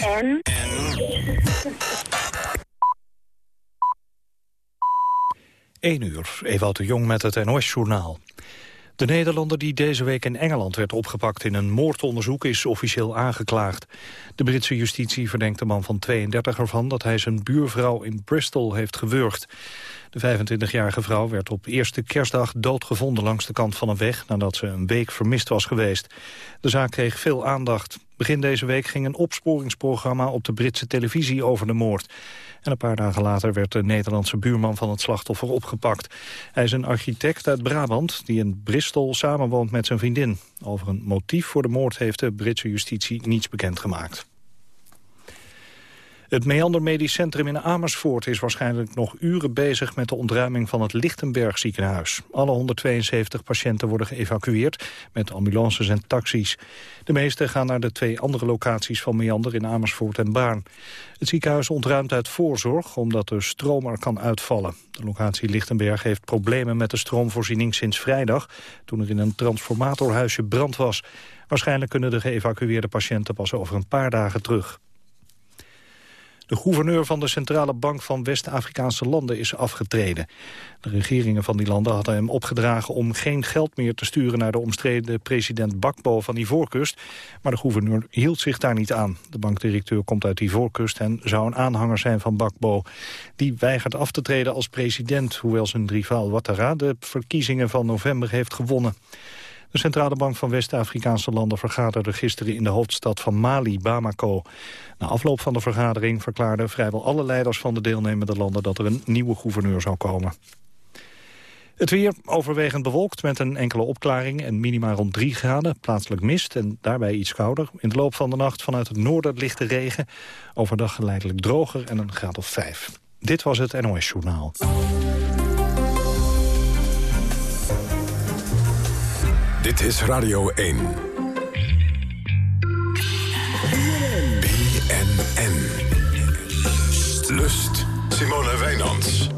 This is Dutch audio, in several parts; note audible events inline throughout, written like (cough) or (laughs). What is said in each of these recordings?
En? 1 uur, Ewout de Jong met het NOS-journaal. De Nederlander die deze week in Engeland werd opgepakt in een moordonderzoek is officieel aangeklaagd. De Britse justitie verdenkt de man van 32 ervan dat hij zijn buurvrouw in Bristol heeft gewurgd. De 25-jarige vrouw werd op eerste kerstdag doodgevonden langs de kant van een weg nadat ze een week vermist was geweest. De zaak kreeg veel aandacht. Begin deze week ging een opsporingsprogramma op de Britse televisie over de moord. En een paar dagen later werd de Nederlandse buurman van het slachtoffer opgepakt. Hij is een architect uit Brabant die in Bristol samenwoont met zijn vriendin. Over een motief voor de moord heeft de Britse justitie niets bekendgemaakt. Het Meander Medisch Centrum in Amersfoort is waarschijnlijk nog uren bezig met de ontruiming van het Lichtenberg ziekenhuis. Alle 172 patiënten worden geëvacueerd met ambulances en taxis. De meeste gaan naar de twee andere locaties van Meander in Amersfoort en Baarn. Het ziekenhuis ontruimt uit voorzorg omdat de stroom er kan uitvallen. De locatie Lichtenberg heeft problemen met de stroomvoorziening sinds vrijdag... toen er in een transformatorhuisje brand was. Waarschijnlijk kunnen de geëvacueerde patiënten pas over een paar dagen terug. De gouverneur van de Centrale Bank van West-Afrikaanse landen is afgetreden. De regeringen van die landen hadden hem opgedragen om geen geld meer te sturen naar de omstreden president Bakbo van Ivoorkust. Maar de gouverneur hield zich daar niet aan. De bankdirecteur komt uit Ivoorkust en zou een aanhanger zijn van Bakbo. Die weigert af te treden als president, hoewel zijn rivaal Ouattara de verkiezingen van november heeft gewonnen. De Centrale Bank van West-Afrikaanse landen vergaderde gisteren in de hoofdstad van Mali, Bamako. Na afloop van de vergadering verklaarden vrijwel alle leiders van de deelnemende landen dat er een nieuwe gouverneur zou komen. Het weer overwegend bewolkt met een enkele opklaring en minima rond 3 graden. Plaatselijk mist en daarbij iets kouder. In de loop van de nacht vanuit het noorden lichte regen. Overdag geleidelijk droger en een graad of 5. Dit was het NOS Journaal. Dit is Radio 1. BNN. Lust. Simone Wijnands.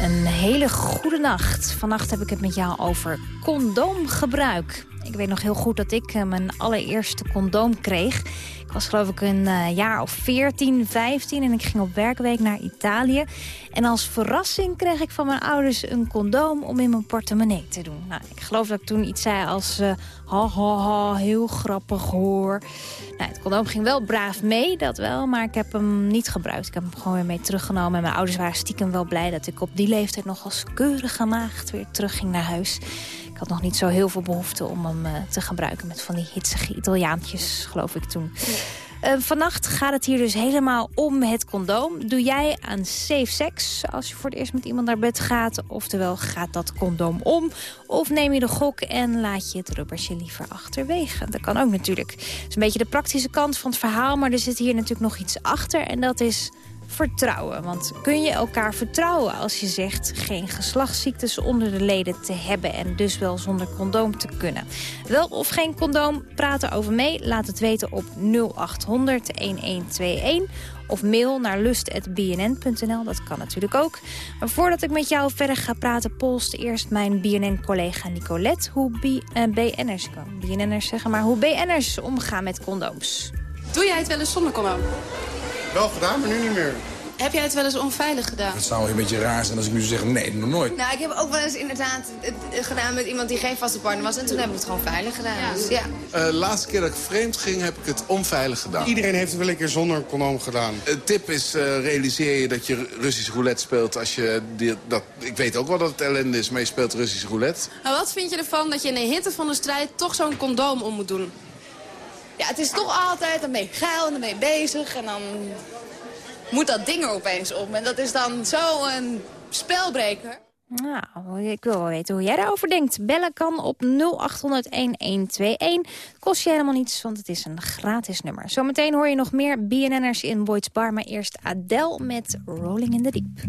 Een hele goede nacht. Vannacht heb ik het met jou over condoomgebruik. Ik weet nog heel goed dat ik eh, mijn allereerste condoom kreeg. Ik was geloof ik een uh, jaar of 14, 15 en ik ging op werkweek naar Italië. En als verrassing kreeg ik van mijn ouders een condoom om in mijn portemonnee te doen. Nou, ik geloof dat ik toen iets zei als uh, ha ha ha, heel grappig hoor. Nou, het condoom ging wel braaf mee, dat wel, maar ik heb hem niet gebruikt. Ik heb hem gewoon weer mee teruggenomen. En mijn ouders waren stiekem wel blij dat ik op die leeftijd nog als keurige maagd weer terugging naar huis had nog niet zo heel veel behoefte om hem uh, te gebruiken... met van die hitsige Italiaantjes, geloof ik toen. Uh, vannacht gaat het hier dus helemaal om het condoom. Doe jij aan safe sex als je voor het eerst met iemand naar bed gaat? Oftewel, gaat dat condoom om? Of neem je de gok en laat je het rubbertje liever achterwege? Dat kan ook natuurlijk. Is een beetje de praktische kant van het verhaal... maar er zit hier natuurlijk nog iets achter en dat is vertrouwen. Want kun je elkaar vertrouwen als je zegt geen geslachtsziektes onder de leden te hebben... en dus wel zonder condoom te kunnen? Wel of geen condoom, praten over mee. Laat het weten op 0800 1121 of mail naar lust.bnn.nl. Dat kan natuurlijk ook. Maar voordat ik met jou verder ga praten... polst eerst mijn BNN-collega Nicolette hoe BN'ers, BNN'ers zeggen... maar hoe BN'ers omgaan met condooms. Doe jij het wel eens zonder condoom? Wel gedaan, maar nu niet meer. Heb jij het wel eens onveilig gedaan? Het zou een beetje raar zijn als ik nu zeg nee, nog nooit. Nou, ik heb ook wel eens inderdaad het gedaan met iemand die geen vaste partner was. En toen heb ik het gewoon veilig gedaan. Ja. Dus, ja. Uh, de laatste keer dat ik vreemd ging, heb ik het onveilig gedaan. Iedereen heeft het wel een keer zonder condoom gedaan. Een tip is, uh, realiseer je dat je Russisch roulette speelt als je... Die, dat, ik weet ook wel dat het ellende is, maar je speelt Russisch roulette. Nou, wat vind je ervan dat je in de hitte van de strijd toch zo'n condoom om moet doen? Ja, het is toch altijd ermee geil en ermee bezig. En dan moet dat ding er opeens op. En dat is dan zo een spelbreker. Nou, ik wil wel weten hoe jij daarover denkt. Bellen kan op 0800-1121. Kost je helemaal niets, want het is een gratis nummer. Zometeen hoor je nog meer BNN'ers in Boyd's Bar. Maar eerst Adele met Rolling in the Deep.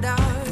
Dark.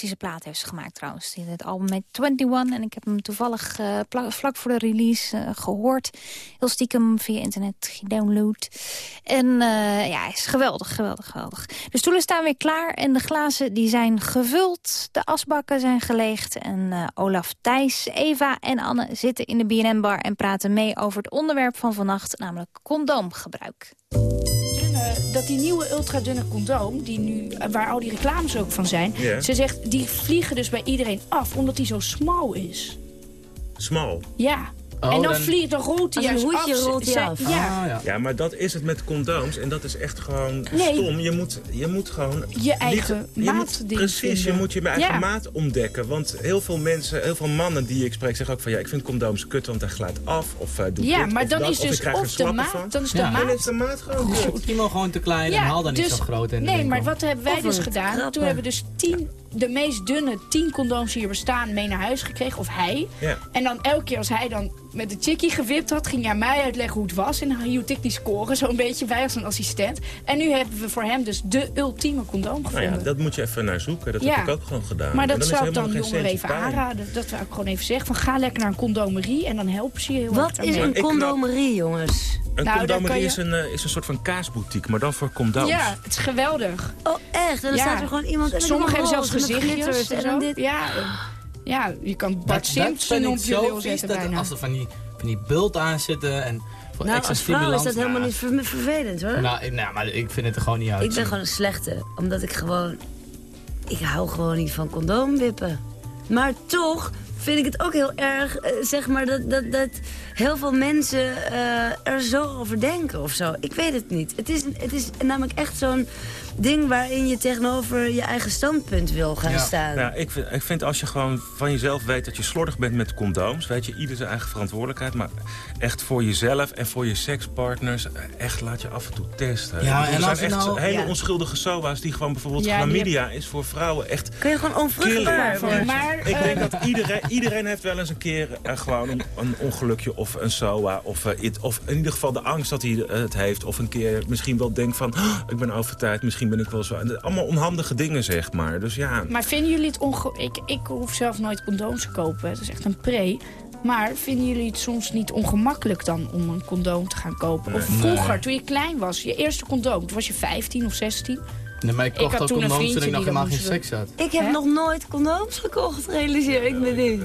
Fantastische plaat heeft ze gemaakt trouwens. Het album met 21 en ik heb hem toevallig eh, vlak voor de release eh, gehoord. Heel stiekem via internet gedownload. En eh, ja, is geweldig, geweldig, geweldig. De stoelen staan weer klaar en de glazen die zijn gevuld. De asbakken zijn geleegd en Olaf, Thijs, Eva en Anne zitten in de BNN-bar... en praten mee over het onderwerp van vannacht, namelijk condoomgebruik. Dunne, dat die nieuwe ultradunne condoom, die nu, eh, waar al die reclames ook van zijn... Ze zegt, die vliegen dus bij iedereen af, omdat die zo smal is. Smal. Ja. Oh, en dan, dan- vliegt, dan rolt hij juist hoedje af. rolt hij Zij- af. Ja. Ja, maar dat is het met condooms. En dat is echt gewoon Nee. stom. Je moet, je moet gewoon... Je eigen niet- je moet, maatding Precies, je moet je eigen Ja. maat ontdekken. Want heel veel mensen, heel veel mannen die ik spreek... zeggen ook van ja, ik vind condooms kut, want hij glijdt af. Of uh, doe Ja, dit, maar of dan dat, is of ik dus krijg of de maat- van. dan is de Ja. maat- Dan is de maat gewoon die gewoon te klein en haal dan niet dus- zo groot. In de nee, maar wat hebben wij dus gedaan? Toen hebben we dus tien, de meest dunne tien condooms die er bestaan mee naar huis gekregen. Of hij. Ja. En dan elke keer als hij dan met de chickie gewipt had... ging hij mij uitleggen hoe het was. En dan hield ik die score zo'n beetje bij als een assistent. En nu hebben we voor hem dus de ultieme condoom Nou gevonden. ja, dat moet je even naar zoeken. Dat Ja. heb ik ook gewoon gedaan. Maar En dat is zou ik dan jongeren even pijn. aanraden. Dat wil ik gewoon even zeggen. Van ga lekker naar een condomerie en dan helpen ze je heel Wat is een condomerie, jongens? Een Nou, condomerie je- is, een, eh, is een soort van kaasboutique, maar dan voor condooms. Ja, het is geweldig. Oh, echt? En dan Ja. staat er gewoon iemand... en Sommigen hebben zelfs gezichtjes glitters en dit. Ja, ja, je kan Bart Simpson vind op ik je vies zetten dat bijna. als er van die, van die bult aan zitten en voor Nou, extra als vrouw is dat helemaal Nou, niet ver- vervelend, hoor. Nou, ik- nou, maar ik vind het er gewoon niet uit. Ik ben gewoon een slechte, omdat ik gewoon... Ik hou gewoon niet van condoomwippen. Maar toch vind ik het ook heel erg, eh, zeg maar, dat, dat, dat heel veel mensen eh, er zo over denken of zo. Ik weet het niet. Het is, het is namelijk echt zo'n ding waarin je tegenover je eigen standpunt wil gaan staan. Ja, ik, vind, ik vind als je gewoon van jezelf weet dat je slordig bent met condooms... weet je, ieder zijn eigen verantwoordelijkheid. Maar echt voor jezelf en voor je sekspartners... eh, echt laat je af en toe testen. Ja, en er zijn echt nou- hele Ja. onschuldige SOA's... die gewoon bijvoorbeeld Ja, chlamydia is voor vrouwen echt... Kun je gewoon onvruchtbaar worden? Maar, Ik eh, denk dat iedereen, iedereen heeft wel eens een keer eh, gewoon een, een ongelukje of een SOA. Of, eh, it- of in ieder geval de angst dat hij eh, het heeft. Of een keer misschien wel denkt van, "Oh, ik ben over tijd, misschien ben ik wel zo. Allemaal onhandige dingen, zeg maar. Dus ja, Maar vinden jullie het onge... Ik, ik hoef zelf nooit condooms te kopen. Dat is echt een pre. Maar vinden jullie het soms niet ongemakkelijk dan om een condoom te gaan kopen? Of Nee. vroeger, toen je klein was, je eerste condoom. Toen was je 15 of 16. Nee, maar ik Ik kocht had ook toen een condooms toen ik nog helemaal geen seks had. Ik heb nog nooit condooms gekocht, realiseer ik me nu.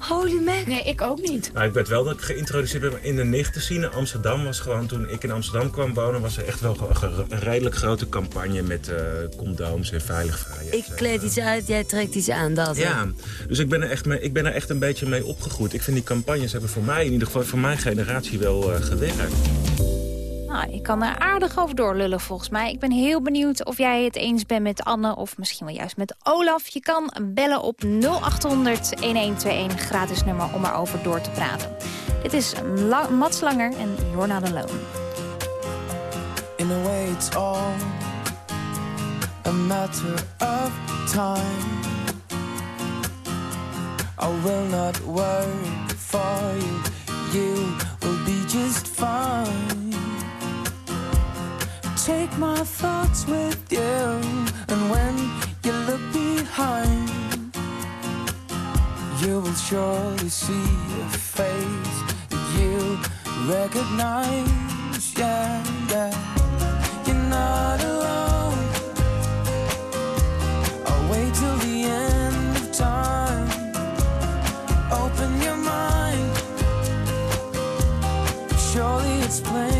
Holy mac. Nee, ik ook niet. Nou, ik werd wel dat ik geïntroduceerd ben in de nichtenscene. Amsterdam was gewoon, toen ik in Amsterdam kwam wonen... was er echt wel een redelijk grote campagne met eh, condooms en veilig vrij. Ik kleed iets uit, jij trekt iets aan, dat. Ja, dus ik ben, er echt mee, ik ben er echt een beetje mee opgegroeid. Ik vind die campagnes hebben voor mij, in ieder geval voor mijn generatie, wel eh, gewerkt. Nou, ik kan er aardig over doorlullen volgens mij. Ik ben heel benieuwd of jij het eens bent met Anne of misschien wel juist met Olaf. Je kan bellen op 0800-1121, gratis nummer om erover door te praten. Dit is Mats Langer en You're Not Alone. In a way, it's all a matter of time. I will not worry for you, you will be just fine. Take my thoughts with you, and when you look behind, you will surely see a face that you recognize. Yeah, yeah. You're not alone. I'll wait till the end of time. Open your mind. Surely it's plain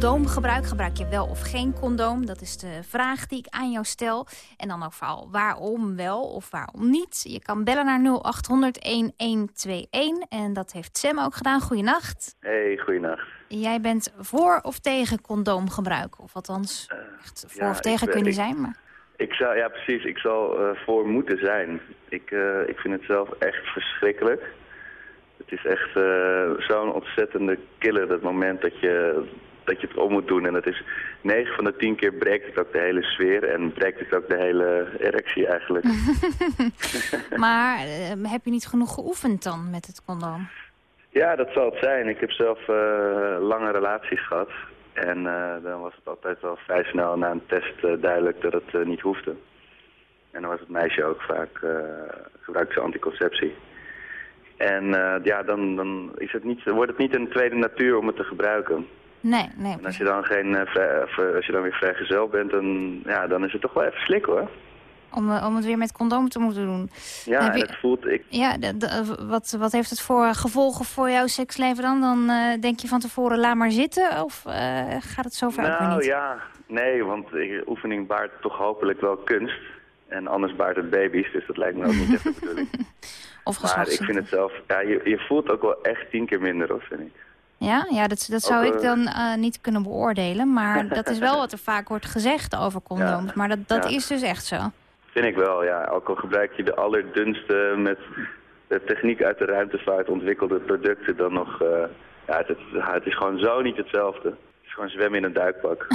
condoomgebruik. Gebruik je wel of geen condoom? Dat is de vraag die ik aan jou stel. En dan ook vooral waarom wel of waarom niet. Je kan bellen naar 0800-1121. En dat heeft Sam ook gedaan. Goeienacht. Hey, goeienacht. Jij bent voor of tegen condoomgebruik? Of althans, echt voor ja, of tegen ben- zijn. Maar... Ik zou, ja precies, ik zal eh, voor moeten zijn. Ik, eh, ik vind het zelf echt verschrikkelijk. Het is echt eh, zo'n ontzettende killer, dat moment dat je, dat je het om moet doen. En het is 9 van de 10 keer breekt het ook de hele sfeer en breekt het ook de hele erectie eigenlijk. (laughs) (laughs) maar eh, heb je niet genoeg geoefend dan met het condoom? Ja, dat zal het zijn. Ik heb zelf eh, lange relaties gehad. En eh, dan was het altijd wel vrij snel na een test duidelijk dat het niet hoefde. En dan was het meisje ook vaak uh, gebruikte ze anticonceptie. En ja, dan, dan is het niet, wordt het niet een tweede natuur om het te gebruiken. Nee, nee. En als je dan, geen, of, eh, als je dan weer vrijgezel bent, dan, ja, dan is het toch wel even slik hoor. Om, eh, om het weer met condoom te moeten doen. Ja, je- het voelt... Ik, Ja, wat, wat heeft het voor gevolgen voor jouw seksleven dan? Dan denk je van tevoren, laat maar zitten? Of gaat het zover ook weer nou niet? ja, nee, want oefening baart toch hopelijk wel kunst. En anders baart het baby's, dus dat lijkt me ook niet echt de bedoeling. (laughs) Of Maar ik vind het zelf, ja, je, je voelt ook wel echt tien keer minder, hoor, vind ik. Ja, ja dat, dat zou Ook, ik eh, dan eh, niet kunnen beoordelen. Maar (laughs) dat is wel wat er vaak wordt gezegd over condooms. Ja, Maar dat, dat ja. is dus echt zo. Vind ik wel, ja. Ook al gebruik je de allerdunste met de techniek uit de ruimtevaart ontwikkelde producten, dan nog... eh, ja, het, het, het is gewoon zo niet hetzelfde. Gewoon zwemmen in een duikpak.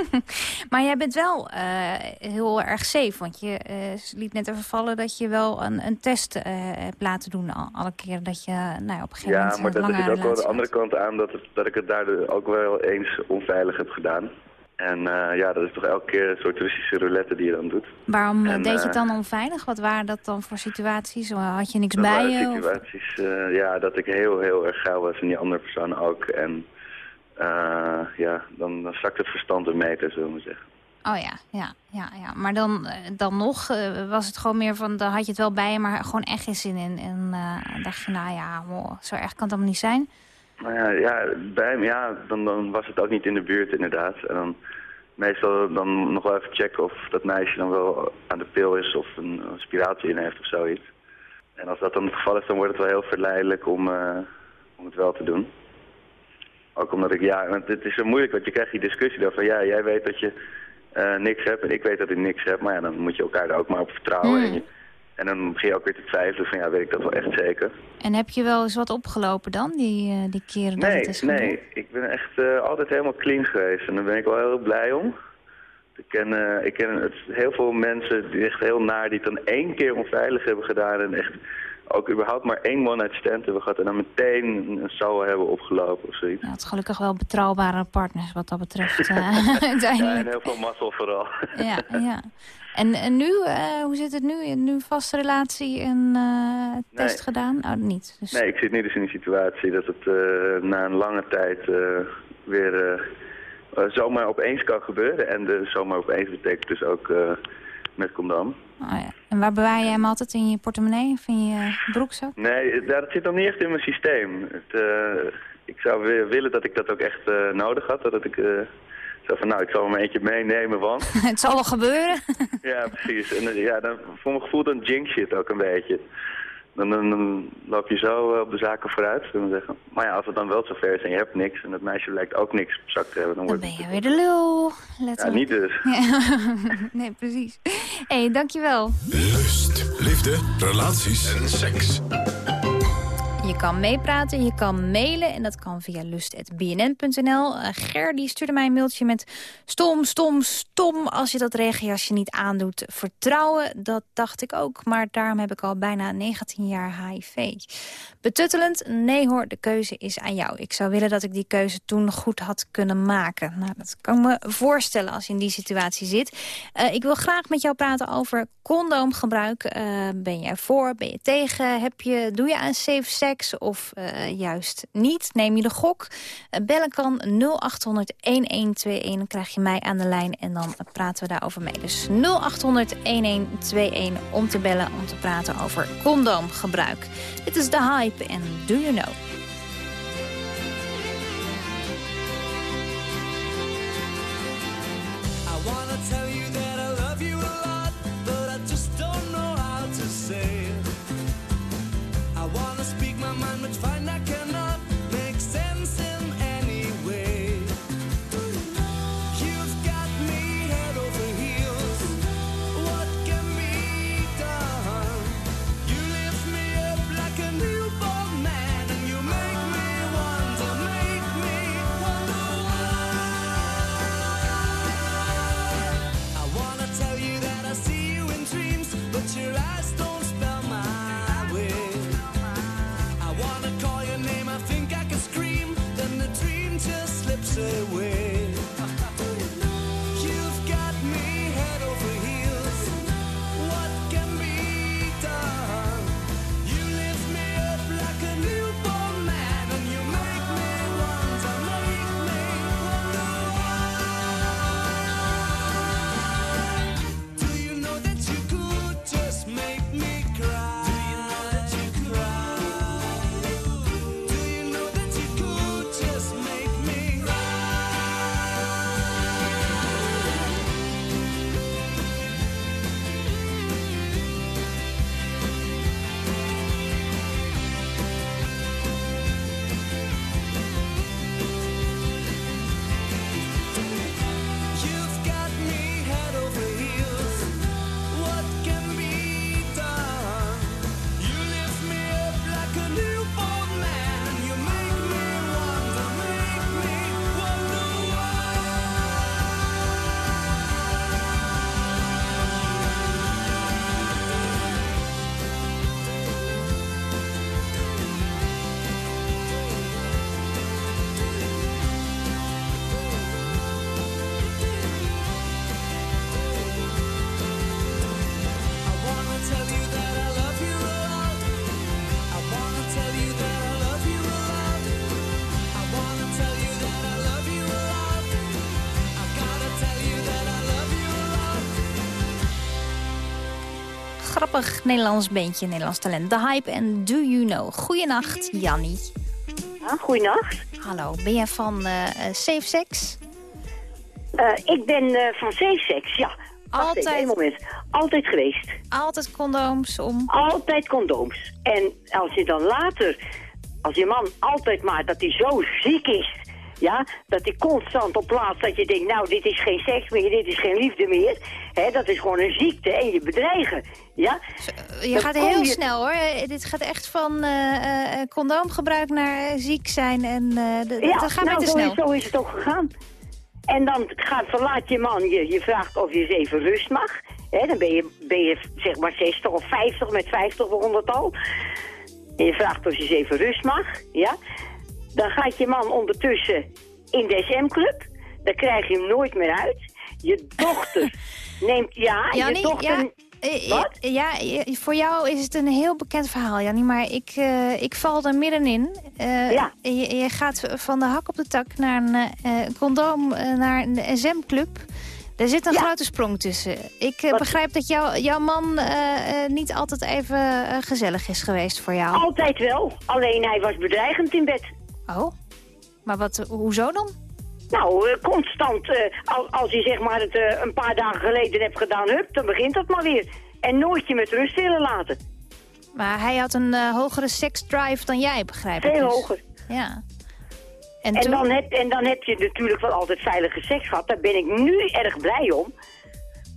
(laughs) Maar jij bent wel eh, heel erg safe. Want je eh, liet net even vallen dat je wel een, een test eh, hebt laten doen. Al, alle keren dat je nou, ja, op een gegeven Ja, moment maar een dat is ook wel de andere kant aan dat, het, dat ik het daardoor ook wel eens onveilig heb gedaan. En ja, dat is toch elke keer een soort Russische roulette die je dan doet. Waarom En, deed je het dan onveilig? Wat waren dat dan voor situaties? Had je niks bij je? situaties, ja, dat ik heel, heel erg geil was en die andere persoon ook. En eh, ja, dan, dan zakt het verstand een meter, zullen we maar zeggen. Oh ja, ja, ja, ja. Maar dan, eh, dan nog eh, was het gewoon meer van, dan had je het wel bij je, maar gewoon echt geen zin in. En eh, dacht je, nou ja, wow, zo erg kan het allemaal niet zijn. Maar ja, ja, bij hem, ja dan, dan was het ook niet in de buurt inderdaad. En dan meestal dan nog wel even checken of dat meisje dan wel aan de pil is of een, een spiraaltje in heeft of zoiets. En als dat dan het geval is, dan wordt het wel heel verleidelijk om, om het wel te doen. Ook omdat ik, ja, want het is zo moeilijk, want je krijgt die discussie dan van, ja, jij weet dat je eh, niks hebt en ik weet dat ik niks heb. Maar ja, dan moet je elkaar er ook maar op vertrouwen. Mm. En, je- en dan begin je ook weer te twijfelen van, ja, weet ik dat wel echt zeker. En heb je wel eens wat opgelopen dan, die, eh, die keren dat Nee, het is nee. Ik ben echt eh, altijd helemaal clean geweest. En daar ben ik wel heel blij om. Ik ken, eh, ik ken het, heel veel mensen die echt heel naar, die het dan één keer onveilig hebben gedaan. En echt ook überhaupt maar één one-night stand hebben gehad. En dan meteen een SOA hebben opgelopen of zoiets. Ja, het is gelukkig wel betrouwbare partners wat dat betreft. (laughs) eh, (laughs) Ja, en heel veel mazzel vooral. Ja, ja. En, en nu, eh, hoe zit het nu? Nu vaste relatie en eh, test Nee. gedaan? Oh, niet. Dus... Nee, ik zit nu dus in die situatie dat het na een lange tijd weer zomaar opeens kan gebeuren. En de zomaar opeens betekent dus ook met condoom. Oh, ja. En waar bewaar je hem altijd? In je portemonnee of in je broekzak? Nee, dat zit nog niet echt in mijn systeem. Het, eh, ik zou wi- willen dat ik dat ook echt eh, nodig had. Dat ik eh, zo van, nou, ik zal maar eentje meenemen, want... (laughs) het zal wel gebeuren. ja, precies. En ja, dan, voor mijn gevoel dan jinx je het ook een beetje. Dan, dan, dan loop je zo eh, op de zaken vooruit, zullen we zeggen. Maar ja, als het dan wel zover is en je hebt niks... en dat meisje blijkt ook niks op zak te hebben... dan, Dan wordt ben je weer de lul. Let Ja, op. niet dus. Ja. (laughs) nee, precies. Hé, hey, dankjewel. Lust, liefde, relaties en seks. Je kan meepraten, je kan mailen en dat kan via lust.bnn.nl. Eh, Ger die stuurde mij een mailtje met stom, stom, stom als je dat regenjasje niet aandoet. Vertrouwen, dat dacht ik ook, maar daarom heb ik al bijna 19 jaar HIV. Betuttelend? Nee hoor, de keuze is aan jou. Ik zou willen dat ik die keuze toen goed had kunnen maken. Nou, dat kan ik me voorstellen als je in die situatie zit. Eh, ik wil graag met jou praten over condoomgebruik. Eh, ben jij voor, ben je tegen? Heb je, doe je aan safe sex of eh, juist niet? Neem je de gok? Eh, bellen kan 0800-1121. Dan krijg je mij aan de lijn en dan praten we daarover mee. Dus 0800-1121 om te bellen, om te praten over condoomgebruik. Dit is The Hype en Do You Know? Grappig Nederlands beentje, Nederlands talent. The Hype en Do You Know. Goeienacht, Jannie. Ja, goeienacht. Hallo, ben jij van eh, Safe Sex? Eh, ik ben van C-sex, ja. Wacht Altijd. even, moment. Altijd geweest. Altijd condooms om... Altijd condooms. En als je dan later, als je man altijd maar dat hij zo ziek is, ja, dat hij constant op plaats dat je denkt, nou, dit is geen seks meer, dit is geen liefde meer, hè, dat is gewoon een ziekte en je bedreigen, ja. Je Dan gaat heel je- snel hoor. Eh, Dit gaat echt van eh, eh, condoomgebruik naar eh, ziek zijn. En eh, d- Ja, dat gaat nou, te zo snel. is, zo is het ook gegaan. En dan gaat, verlaat je man je, je vraagt of je eens even rust mag. Hè, dan ben je, ben je zeg maar 60 of 50 met 50 of 100 al. En je vraagt of je eens even rust mag. Ja? Dan gaat je man ondertussen in de SM-club. Dan krijg je hem nooit meer uit. Je dochter (laughs) neemt... Ja, Jannie, je dochter... ja, eh, Wat? Ja, je- voor jou is het een heel bekend verhaal, Jannie. Maar ik, eh, ik val er middenin. Eh, Ja. Je, je gaat van de hak op de tak naar een eh, condoom, eh, naar een SM-club. Er zit een grote sprong tussen. Ik eh, begrijp dat jou, jouw man eh, eh, niet altijd even eh, gezellig is geweest voor jou. Altijd wel. Alleen hij was bedreigend in bed. Oh, maar wat, hoezo dan? Nou, eh, constant. eh, al- als je zeg maar het eh, een paar dagen geleden hebt gedaan, hup, dan begint dat maar weer. En nooit je met rust willen laten. Maar hij had een eh, hogere seksdrive dan jij, begrijp ik. Veel dus. hoger. Ja. En, En, toen? dan heb, en dan heb je natuurlijk wel altijd veilige seks gehad. Daar ben ik nu erg blij om.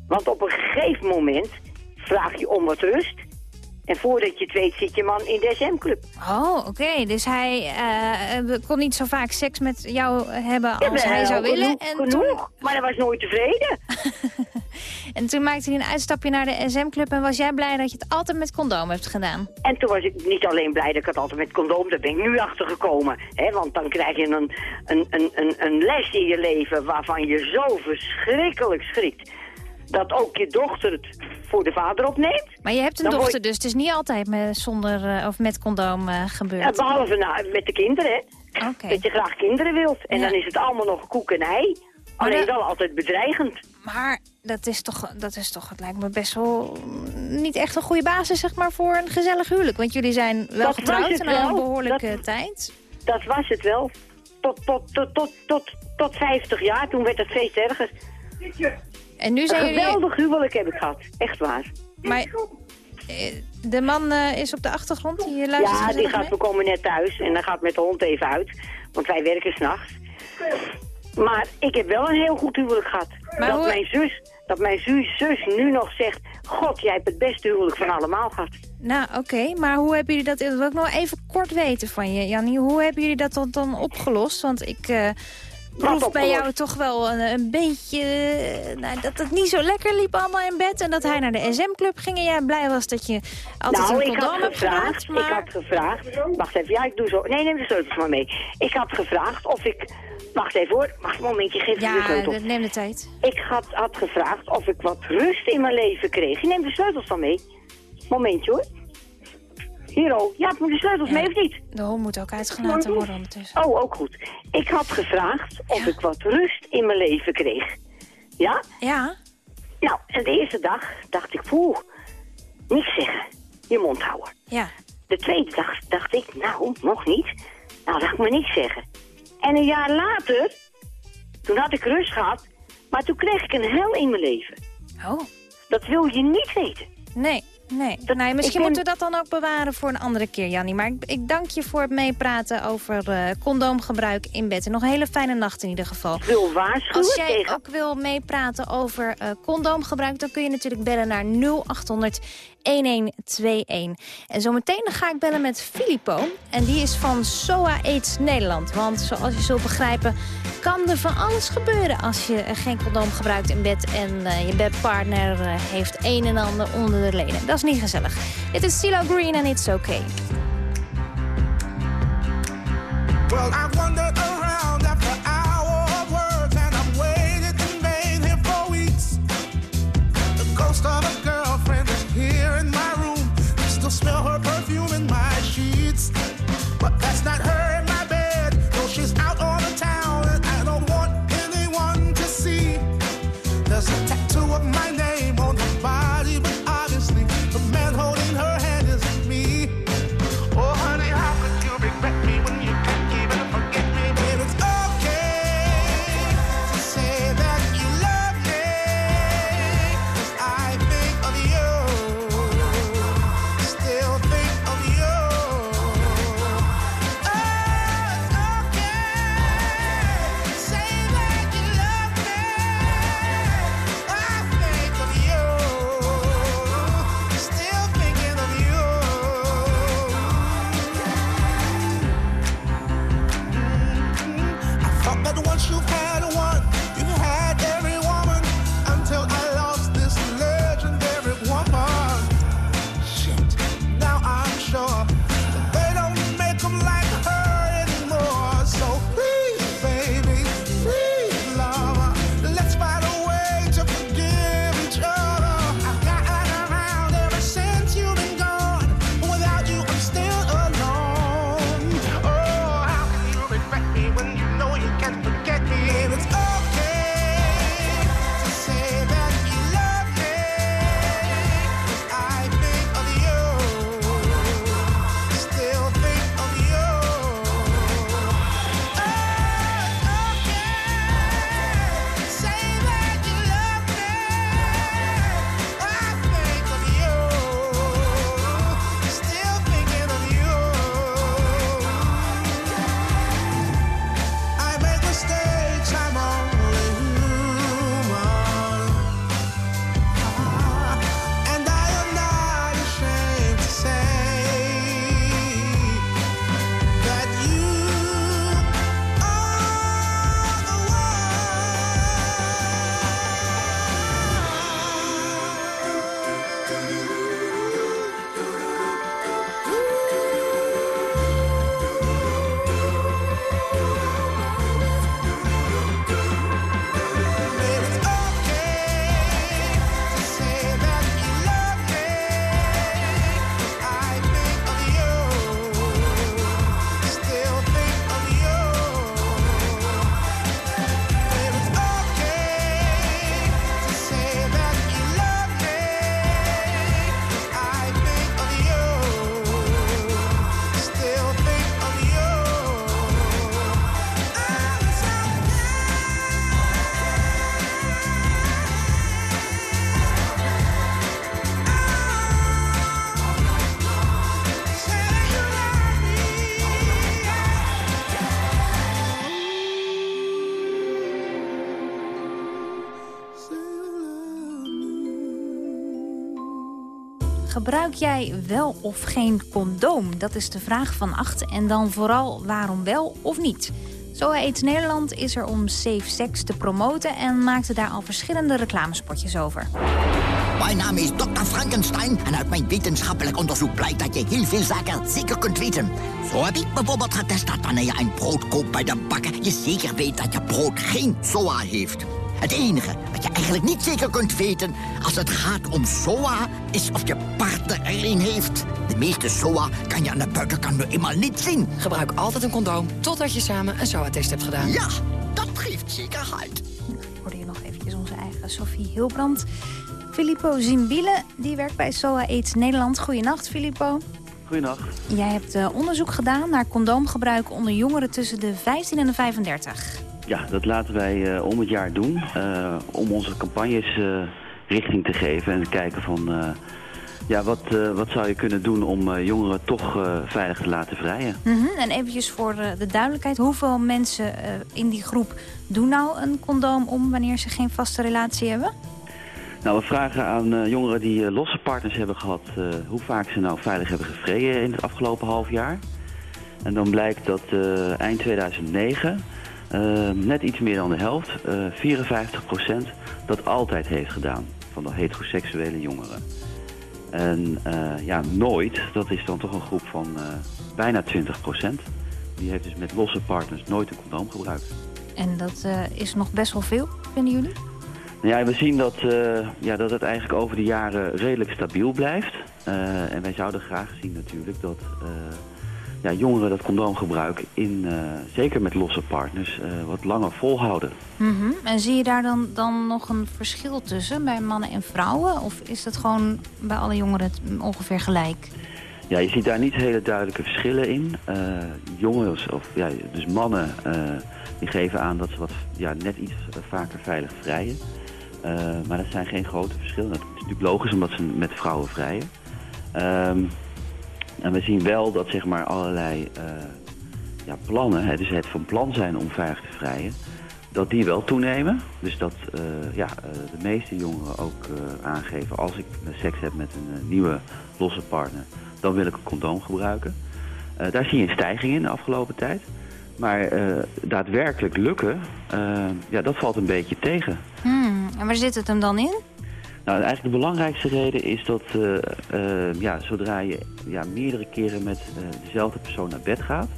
Want op een gegeven moment vraag je om wat rust. En voordat je het weet zit je man in de SM-club. Oh, oké. Dus hij eh, eh, kon niet zo vaak seks met jou hebben als hij zou willen. En genoeg, toen, maar hij was nooit tevreden. (laughs) en toen maakte hij een uitstapje naar de SM-club... en was jij blij dat je het altijd met condoom hebt gedaan? En toen was ik niet alleen blij dat ik het altijd met condoom, daar ben ik nu achter gekomen. hè, want dan krijg je een, een, een, een, een les in je leven waarvan je zo verschrikkelijk schrikt. Dat ook je dochter het voor de vader opneemt. Maar je hebt een dochter, dus het is niet altijd met, zonder, eh, of met condoom eh, Ja, gebeurd. behalve nou, met de kinderen, hè. Dat je graag kinderen wilt. En Ja. dan is het allemaal nog koek en ei. Maar Alleen dat- wel altijd bedreigend. Maar dat is, toch, dat is toch, het lijkt me best wel mm, niet echt een goede basis zeg maar, voor een gezellig huwelijk. Want jullie zijn wel Dat getrouwd en al een behoorlijke Dat- tijd. Dat was het wel. Tot, tot, tot, tot, tot, tot 50 jaar, toen werd het feest erger. En nu zijn een jullie... geweldig huwelijk heb ik gehad. Echt waar. Maar eh, de man eh, is op de achtergrond, die luistert Ja, die gaat, mee? we komen net thuis en dan gaat met de hond even uit. Want wij werken s'nachts. Maar ik heb wel een heel goed huwelijk gehad. Maar dat, hoe- mijn zus, dat mijn zus, zus nu nog zegt... God, jij hebt het beste huwelijk van allemaal gehad. Nou, oké, maar hoe hebben jullie dat... Dat wil ik nog even kort weten van je, Jannie. Hoe hebben jullie dat dan, dan opgelost? Want ik eh proef bij jou toch wel een, een beetje... eh, nou, dat het niet zo lekker liep allemaal in bed. En dat hij naar de SM-club ging en jij blij was dat je altijd nou, een ik condoom had hebt. Maar... ik had gevraagd... Wacht even, ja, ik doe zo. Nee, neem de sleutels maar mee. Ik had gevraagd of ik... Wacht even hoor, wacht een momentje, geef me de Ja, sleutels. dat- neem de tijd. Ik had, had gevraagd of ik wat rust in mijn leven kreeg. Je neemt de sleutels dan mee. Momentje hoor. Hier, oh. Ja, moet de sleutels mee of niet? De hond moet ook uitgelaten worden ondertussen. Oh, ook goed. Ik had gevraagd of ik wat rust in mijn leven kreeg. Ja? Ja. Nou, en de eerste dag dacht ik, poeh, niks zeggen. Je mond houden. Ja. De tweede dag dacht ik, nou, nog niet. Nou, laat ik maar niks zeggen. En een jaar later, toen had ik rust gehad, maar toen kreeg ik een hel in mijn leven. Oh. Dat wil je niet weten. Nee, nee. nee misschien ben- moeten we dat dan ook bewaren voor een andere keer, Jannie. Maar ik, ik dank je voor het meepraten over eh, condoomgebruik in bed. En nog een hele fijne nacht in ieder geval. Ik wil waarschuwen Als jij tegen... ook wil meepraten over eh, condoomgebruik... dan kun je natuurlijk bellen naar 0800 1121. En zometeen ga ik bellen met Filippo. En die is van SOA AIDS Nederland. Want zoals je zult begrijpen kan er van alles gebeuren... als je eh, geen condoom gebruikt in bed... en eh, je bedpartner eh, heeft een en ander onder de leden. Dat is niet gezellig. Dit is CeeLo Green en It's Okay. Well, wandered Gebruik jij wel of geen condoom? Dat is de vraag van acht. En dan vooral waarom wel of niet. Zo heet Nederland is er om safe sex te promoten... en maakte daar al verschillende reclamespotjes over. Mijn naam is Dr. Frankenstein en uit mijn wetenschappelijk onderzoek blijkt dat je heel veel zaken zeker kunt weten. Zo heb ik bijvoorbeeld getest dat wanneer je een brood koopt bij de bakker, je zeker weet dat je brood geen SOA heeft. Het enige wat je eigenlijk niet zeker kunt weten als het gaat om SOA, is of je partner er een heeft. De meeste SOA kan je aan de buitenkant nu eenmaal niet zien. Gebruik altijd een condoom totdat je samen een SOA-test hebt gedaan. Ja, dat geeft zekerheid. Hoorde je nog eventjes onze eigen Sophie Hilbrand. Filippo Zimbile, die werkt bij SOA AIDS Nederland. Goedenacht, Filippo. Goedenacht. Jij hebt eh, onderzoek gedaan naar condoomgebruik onder jongeren tussen de 15 en de 35. Ja, dat laten wij eh, om het jaar doen. eh, om onze campagnes eh, richting te geven en te kijken van... ja, wat, wat zou je kunnen doen om jongeren toch veilig te laten vrijen? Mhm, En eventjes voor de duidelijkheid. Hoeveel mensen in die groep doen nou een condoom om wanneer ze geen vaste relatie hebben? Nou, we vragen aan jongeren die losse partners hebben gehad... eh, hoe vaak ze nou veilig hebben gevreden in het afgelopen half jaar. En dan blijkt dat eind 2009 eh, net iets meer dan de helft, eh 54% dat altijd heeft gedaan van de heteroseksuele jongeren. En eh, ja, nooit, dat is dan toch een groep van eh, bijna 20% Die heeft dus met losse partners nooit een condoom gebruikt. En dat eh, is nog best wel veel, vinden jullie? Nou Ja, we zien dat, eh, ja, dat het eigenlijk over de jaren redelijk stabiel blijft. Eh, en wij zouden graag zien natuurlijk dat eh, ja, jongeren dat condoomgebruik in, eh, zeker met losse partners, eh, wat langer volhouden. Mhm. En zie je daar dan, dan nog een verschil tussen bij mannen en vrouwen? Of is dat gewoon bij alle jongeren het ongeveer gelijk? Ja, je ziet daar niet hele duidelijke verschillen in. Eh, jongens, of ja, dus mannen, die geven aan dat ze wat, ja, net iets vaker veilig vrijen. Maar dat zijn geen grote verschillen. Dat is natuurlijk logisch omdat ze met vrouwen vrijen. Ehm, en we zien wel dat zeg maar allerlei eh, ja, plannen, hè, dus het van plan zijn om veilig te vrijen, dat die wel toenemen. Dus dat eh, ja, eh, de meeste jongeren ook aangeven als ik seks heb met een nieuwe losse partner, dan wil ik een condoom gebruiken. Daar zie je een stijging in de afgelopen tijd. Maar daadwerkelijk lukken, ja, dat valt een beetje tegen. Hmm. En waar zit het hem dan in? Nou, eigenlijk de belangrijkste reden is dat eh, eh, ja, zodra je ja, meerdere keren met eh, dezelfde persoon naar bed gaat,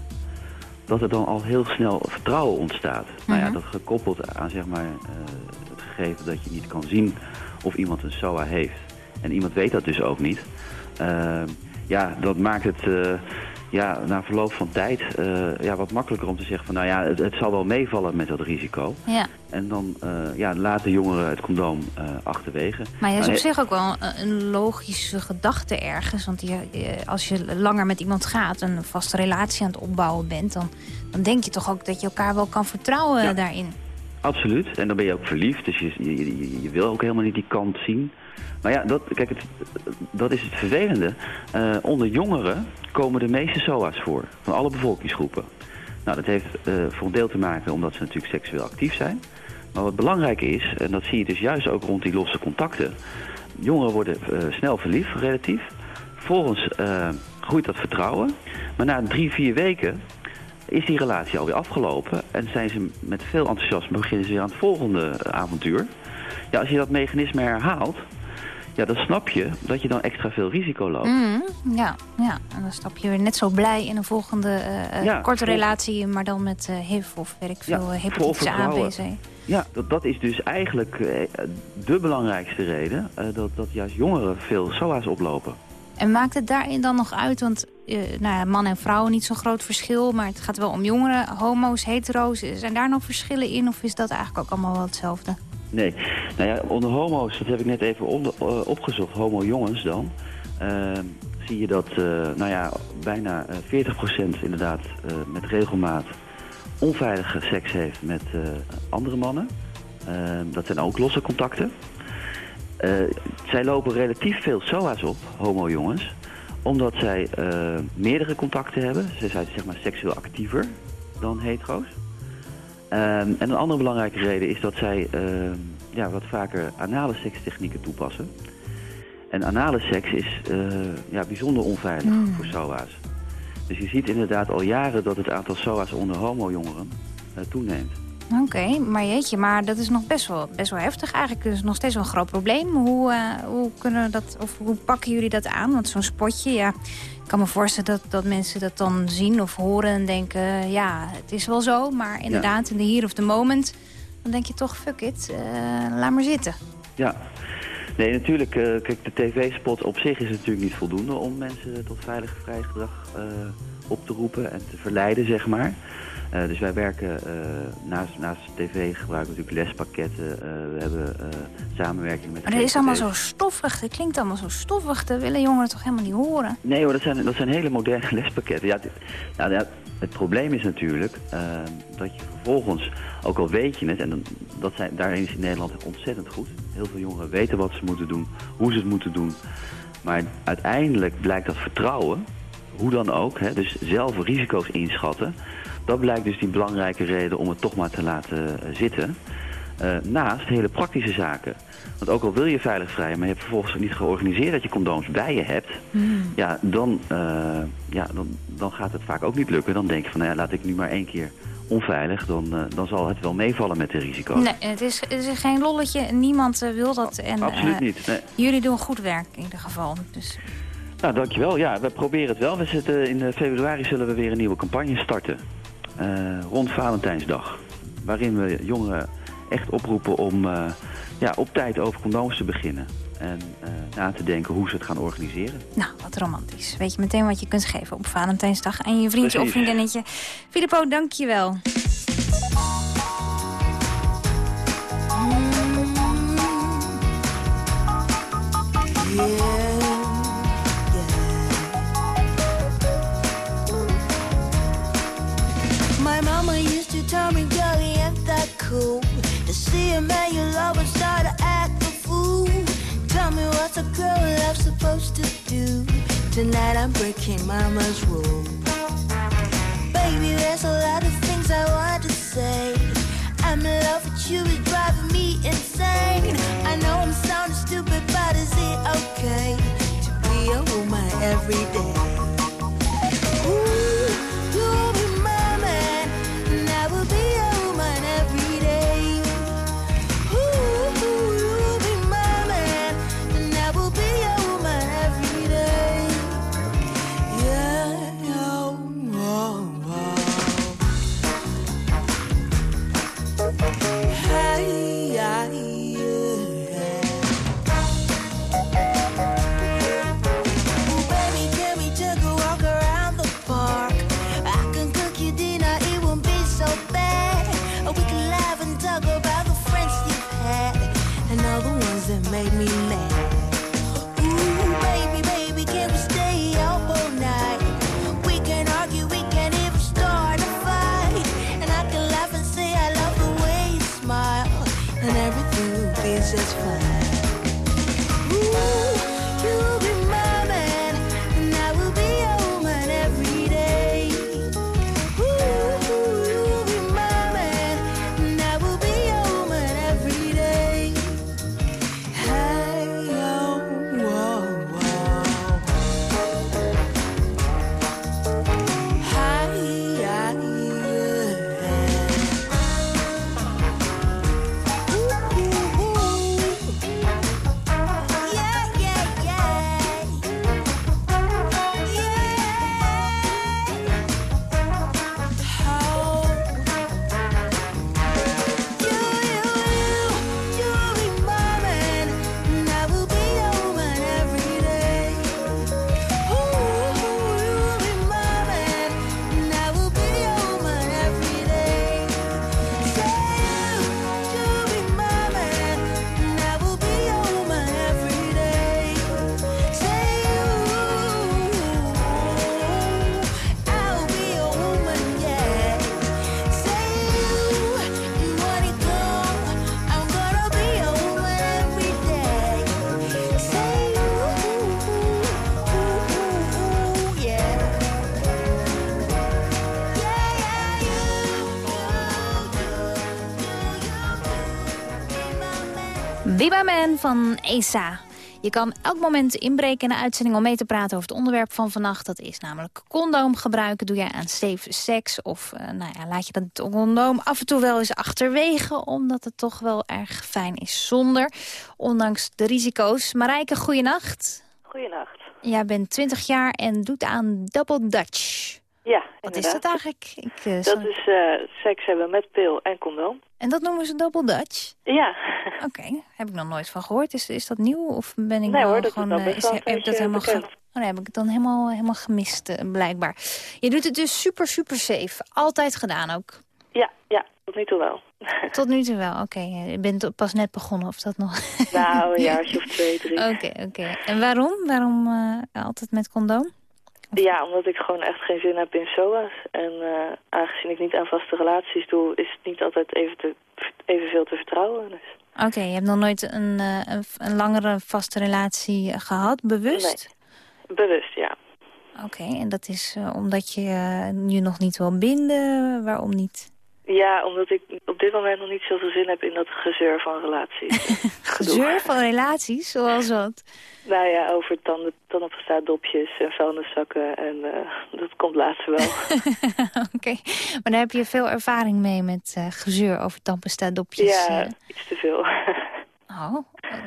dat er dan al heel snel vertrouwen ontstaat. Nou ja, dat gekoppeld aan zeg maar, het gegeven dat je niet kan zien of iemand een SOA heeft. En iemand weet dat dus ook niet. Ja, dat maakt het ja, na verloop van tijd eh, ja, wat makkelijker om te zeggen van nou ja, het, het zal wel meevallen met dat risico. Ja. En dan eh, ja, laten jongeren het condoom eh, achterwege. Maar je is op zich ook wel een, logische gedachte ergens. Want je, als je langer met iemand gaat, een vaste relatie aan het opbouwen bent... dan, dan denk je toch ook dat je elkaar wel kan vertrouwen Ja. daarin. Absoluut. En dan ben je ook verliefd, dus je, je, je wil ook helemaal niet die kant zien. Maar ja, dat, kijk, het, dat is het vervelende. Eh, onder jongeren komen de meeste SOA's voor, van alle bevolkingsgroepen. Nou, dat heeft eh, voor een deel te maken omdat ze natuurlijk seksueel actief zijn. Maar wat belangrijk is, en dat zie je dus juist ook rond die losse contacten. Jongeren worden eh, snel verliefd, relatief. Vervolgens groeit dat vertrouwen. Maar na drie, vier weken is die relatie alweer afgelopen. En zijn ze met veel enthousiasme beginnen ze weer aan het volgende avontuur. Ja, als je dat mechanisme herhaalt, ja, dan snap je dat je dan extra veel risico loopt. Mhm, ja, ja, en dan stap je weer net zo blij in een volgende eh, eh, Ja, korte vol- relatie... maar dan met eh HIV of weet ik veel, eh, hepatitis A, B, vertrouwen. C. Ja, dat, dat is dus eigenlijk eh, de belangrijkste reden dat, dat juist jongeren veel SOA's oplopen. En maakt het daarin dan nog uit? Want nou ja, man en vrouw niet zo'n groot verschil... maar het gaat wel om jongeren, homo's, hetero's. Zijn daar nog verschillen in of is dat eigenlijk ook allemaal wel hetzelfde? Nee, nou ja, onder homo's, dat heb ik net even onder, eh, opgezocht, homo-jongens dan, eh, zie je dat, eh, nou ja, bijna eh 40% inderdaad eh, met regelmaat onveilige seks heeft met andere mannen. Eh, dat zijn ook losse contacten. Zij lopen relatief veel SOA's op, homo-jongens, omdat zij meerdere contacten hebben. Ze zijn zeg maar seksueel actiever dan hetero's. Ehm, en een andere belangrijke reden is dat zij ehm, ja, wat vaker anale sekstechnieken toepassen. En anale seks is eh, ja, bijzonder onveilig Mm. voor SOA's. Dus je ziet inderdaad al jaren dat het aantal SOA's onder homo-jongeren eh, toeneemt. Oké, maar jeetje, maar dat is nog best wel, best wel heftig eigenlijk. Dat is nog steeds wel een groot probleem. Hoe, eh, hoe, kunnen dat, of hoe pakken jullie dat aan? Want zo'n spotje, ja, ik kan me voorstellen dat, dat mensen dat dan zien of horen en denken... ja, het is wel zo, maar inderdaad, in de hier of the moment... dan denk je toch, fuck it, eh, laat maar zitten. Ja. Nee, natuurlijk, eh, kijk, de tv-spot op zich is natuurlijk niet voldoende om mensen tot veilig vrij gedrag eh, op te roepen en te verleiden, zeg maar. Eh, dus wij werken eh, naast, naast tv gebruiken we natuurlijk lespakketten. eh, we hebben samenwerking met Maar dat is allemaal zo stoffig, dat klinkt allemaal zo stoffig. Dat willen jongeren toch helemaal niet horen? Nee hoor, dat zijn, dat zijn hele moderne (laughs) lespakketten. Ja, dit- nou, ja, het probleem is natuurlijk dat je vervolgens, ook al weet je het, en dan, dat zijn, daarin is in Nederland ontzettend goed. Heel veel jongeren weten wat ze moeten doen, hoe ze het moeten doen. Maar uiteindelijk blijkt dat vertrouwen, hoe dan ook, hè, dus zelf risico's inschatten. Dat blijkt dus die belangrijke reden om het toch maar te laten eh, zitten. Eh, naast hele praktische zaken. Want ook al wil je veilig vrij, maar je hebt vervolgens niet georganiseerd dat je condooms bij je hebt. Ja, dan, eh, ja dan, dan gaat het vaak ook niet lukken. Dan denk je van, nou ja, laat ik nu maar één keer onveilig. Dan, dan zal het wel meevallen met de risico's. Nee, het is, het is geen lolletje. Niemand wil dat. En, Absoluut niet. Nee. Jullie doen goed werk in ieder geval. Dus, Nou, dankjewel. Ja, we proberen het wel. We zitten in eh, februari zullen we weer een nieuwe campagne starten. Eh, rond Valentijnsdag. Waarin we jongeren echt oproepen om eh, ja, op tijd over condooms te beginnen. En eh, na te denken hoe ze het gaan organiseren. nou, wat romantisch. Weet je meteen wat je kunt geven op Valentijnsdag aan je vriendje of vriendinnetje. Filippo, dank je wel. My mama used to tell me, girl, ain't that cool. To see a man you love and start to act a fool. Tell me what's a girl love supposed to do? Tonight I'm breaking mama's rule. Baby, there's a lot of things I want to say. I'm in love with you, it's driving me insane. I know Van ESA. Je kan elk moment inbreken in de uitzending om mee te praten over het onderwerp van vannacht. Dat is namelijk condoom gebruiken. Doe jij aan safe seks of eh, nou ja, laat je dat condoom af en toe wel eens achterwege... omdat het toch wel erg fijn is zonder, ondanks de risico's. Marijke, goeienacht. Goeienacht. Jij bent 20 jaar en doet aan Double Dutch. Ja, Wat is dat eigenlijk? Ik, eh, Dat is eh, seks hebben met pil en condoom. En dat noemen ze Double Dutch? Ja. Oké, heb ik nog nooit van gehoord. Is, is dat nieuw of ben ik Nee wel hoor, dat gewoon... eh, is- heb ik dat helemaal ge-. Oh, nee, heb ik het dan helemaal, helemaal gemist, blijkbaar. Je doet het dus super, super safe. Altijd gedaan ook. Ja, ja, tot nu toe wel. (laughs) Tot nu toe wel, oké. Je bent pas net begonnen of dat nog? Nou, een jaartje of twee, drie. (laughs) Oké, oké. En waarom? Waarom altijd met condoom? Ja, omdat ik gewoon echt geen zin heb in SOA's. En eh, aangezien ik niet aan vaste relaties doe, is het niet altijd even te, evenveel te vertrouwen. Dus. Oké, je hebt nog nooit een, eh, een, een langere vaste relatie eh, gehad, bewust? Bewust, ja. Oké, en dat is omdat je je nog niet wil binden? Waarom niet? Ja, omdat ik op dit moment nog niet zoveel zin heb in dat gezeur van relaties. (laughs) Gezeur van relaties, zoals wat? nou ja, over tanden, tandpasta dopjes en vuilniszakken. En eh, dat komt later wel. (laughs) Oké, maar daar heb je veel ervaring mee met eh, gezeur over tandpasta dopjes. ja, eh. iets te veel. (laughs) Oh, eh,